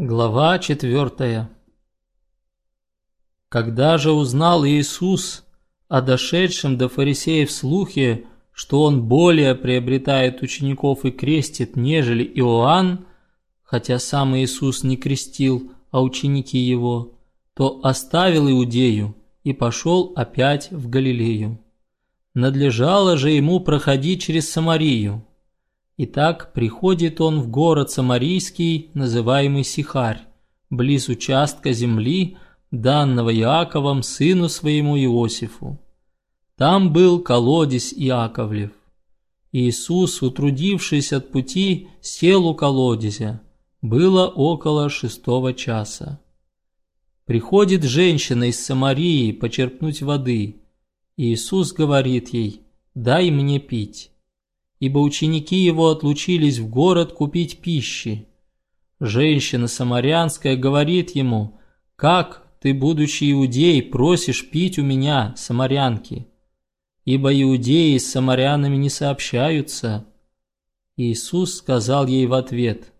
Глава четвертая Когда же узнал Иисус о дошедшем до фарисеев слухе, что он более приобретает учеников и крестит, нежели Иоанн, хотя сам Иисус не крестил, а ученики его, то оставил Иудею и пошел опять в Галилею. Надлежало же ему проходить через Самарию. Итак, приходит он в город Самарийский, называемый Сихарь, близ участка земли, данного Иаковом сыну своему Иосифу. Там был колодец Иаковлев. Иисус, утрудившись от пути, сел у колодезя. Было около шестого часа. Приходит женщина из Самарии почерпнуть воды. Иисус говорит ей, «Дай мне пить» ибо ученики его отлучились в город купить пищи. Женщина самарянская говорит ему, «Как ты, будучи иудей, просишь пить у меня, самарянки? Ибо иудеи с самарянами не сообщаются». Иисус сказал ей в ответ,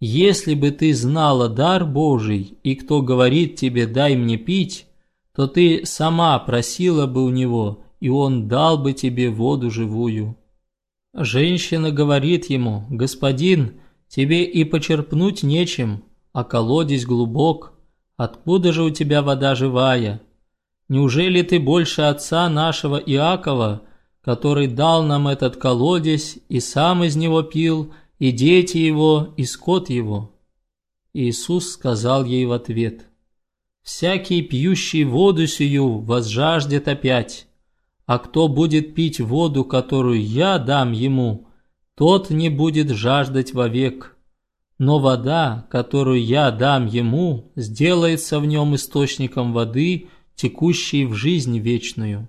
«Если бы ты знала дар Божий, и кто говорит тебе «дай мне пить», то ты сама просила бы у него, и он дал бы тебе воду живую». Женщина говорит ему, «Господин, тебе и почерпнуть нечем, а колодец глубок. Откуда же у тебя вода живая? Неужели ты больше отца нашего Иакова, который дал нам этот колодец и сам из него пил, и дети его, и скот его?» Иисус сказал ей в ответ, «Всякий, пьющий воду сию, возжаждет опять». А кто будет пить воду, которую я дам ему, тот не будет жаждать вовек. Но вода, которую я дам ему, сделается в нем источником воды, текущей в жизнь вечную.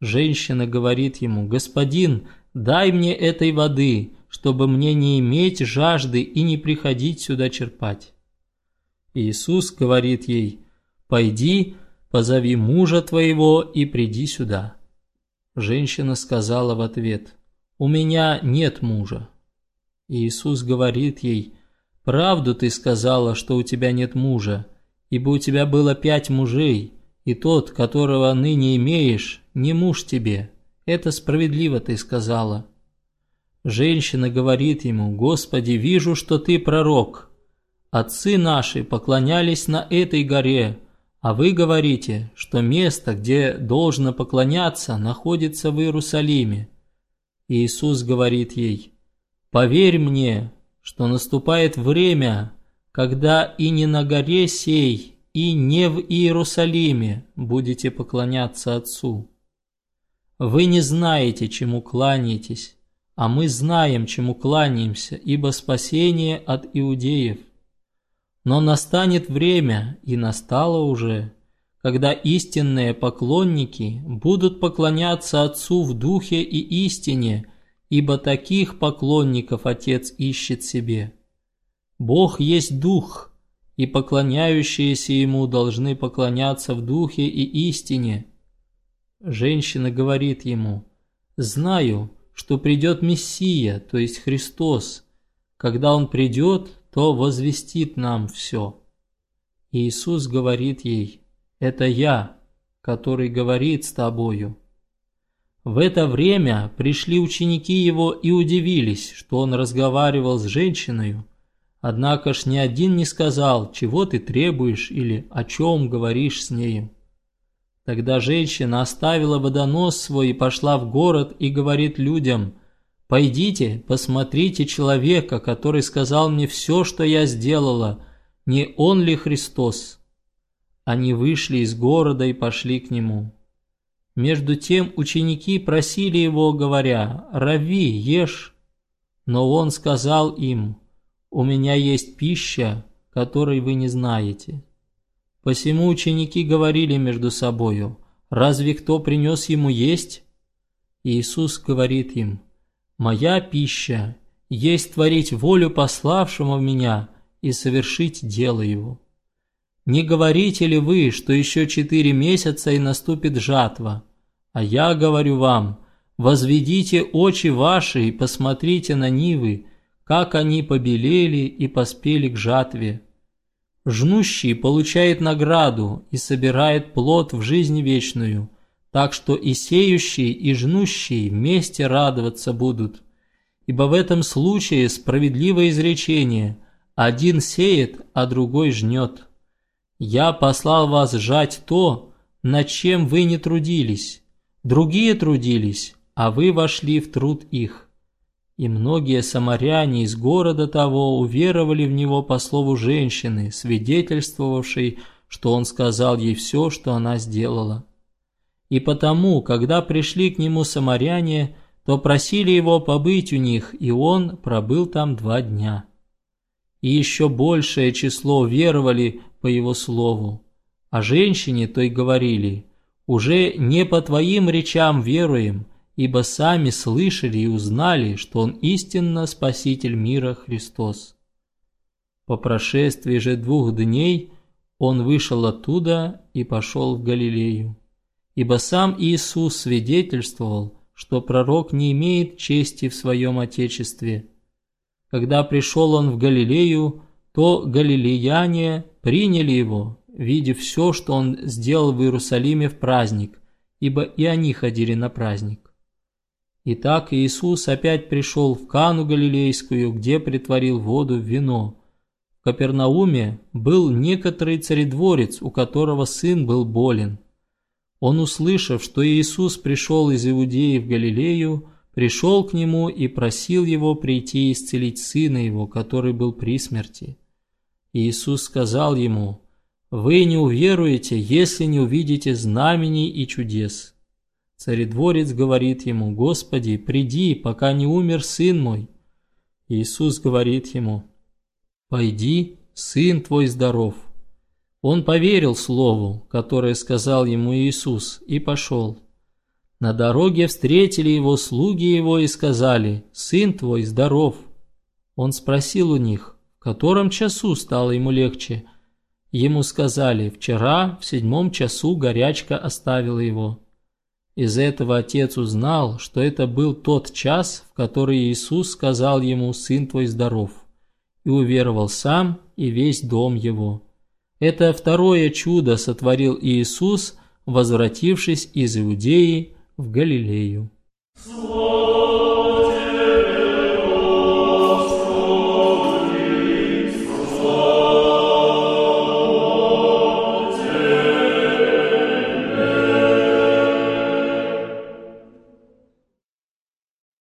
Женщина говорит ему, «Господин, дай мне этой воды, чтобы мне не иметь жажды и не приходить сюда черпать». Иисус говорит ей, «Пойди, позови мужа твоего и приди сюда». Женщина сказала в ответ, «У меня нет мужа». Иисус говорит ей, «Правду ты сказала, что у тебя нет мужа, ибо у тебя было пять мужей, и тот, которого ныне имеешь, не муж тебе. Это справедливо ты сказала». Женщина говорит ему, «Господи, вижу, что ты пророк. Отцы наши поклонялись на этой горе, а вы говорите, что место, где должно поклоняться, находится в Иерусалиме. Иисус говорит ей, «Поверь мне, что наступает время, когда и не на горе сей, и не в Иерусалиме будете поклоняться Отцу. Вы не знаете, чему кланяетесь, а мы знаем, чему кланяемся, ибо спасение от иудеев – но настанет время, и настало уже, когда истинные поклонники будут поклоняться Отцу в Духе и истине, ибо таких поклонников Отец ищет себе. Бог есть Дух, и поклоняющиеся Ему должны поклоняться в Духе и истине. Женщина говорит Ему, «Знаю, что придет Мессия, то есть Христос. Когда Он придет, то возвестит нам все. Иисус говорит ей, «Это я, который говорит с тобою». В это время пришли ученики его и удивились, что он разговаривал с женщиной, однако ж ни один не сказал, чего ты требуешь или о чем говоришь с нею. Тогда женщина оставила водонос свой и пошла в город и говорит людям – Пойдите, посмотрите человека, который сказал мне все, что я сделала, не он ли Христос?» Они вышли из города и пошли к нему. Между тем ученики просили его, говоря, «Рави, ешь». Но он сказал им, «У меня есть пища, которой вы не знаете». Посему ученики говорили между собою, «Разве кто принес ему есть?» Иисус говорит им, Моя пища есть творить волю пославшего меня и совершить дело его. Не говорите ли вы, что еще четыре месяца и наступит жатва? А я говорю вам, возведите очи ваши и посмотрите на нивы, как они побелели и поспели к жатве. Жнущий получает награду и собирает плод в жизнь вечную, так что и сеющий, и жнущий вместе радоваться будут. Ибо в этом случае справедливое изречение «один сеет, а другой жнет». «Я послал вас жать то, над чем вы не трудились, другие трудились, а вы вошли в труд их». И многие самаряне из города того уверовали в него по слову женщины, свидетельствовавшей, что он сказал ей все, что она сделала. И потому, когда пришли к нему самаряне, то просили его побыть у них, и он пробыл там два дня. И еще большее число веровали по его слову. А женщине той говорили, «Уже не по твоим речам веруем, ибо сами слышали и узнали, что Он истинно Спаситель мира Христос». По прошествии же двух дней он вышел оттуда и пошел в Галилею. Ибо сам Иисус свидетельствовал, что пророк не имеет чести в своем Отечестве. Когда пришел он в Галилею, то галилеяне приняли его, видя все, что он сделал в Иерусалиме в праздник, ибо и они ходили на праздник. Итак, Иисус опять пришел в Кану Галилейскую, где притворил воду в вино. В Капернауме был некоторый царедворец, у которого сын был болен. Он, услышав, что Иисус пришел из Иудеи в Галилею, пришел к нему и просил его прийти исцелить сына его, который был при смерти. Иисус сказал ему, «Вы не уверуете, если не увидите знамений и чудес». Царедворец говорит ему, «Господи, приди, пока не умер сын мой». Иисус говорит ему, «Пойди, сын твой здоров». Он поверил слову, которое сказал ему Иисус, и пошел. На дороге встретили его слуги его и сказали, «Сын твой здоров». Он спросил у них, в котором часу стало ему легче. Ему сказали, «Вчера в седьмом часу горячка оставила его». Из этого отец узнал, что это был тот час, в который Иисус сказал ему «Сын твой здоров», и уверовал сам и весь дом его. Это второе чудо сотворил Иисус, возвратившись из Иудеи в Галилею. Слово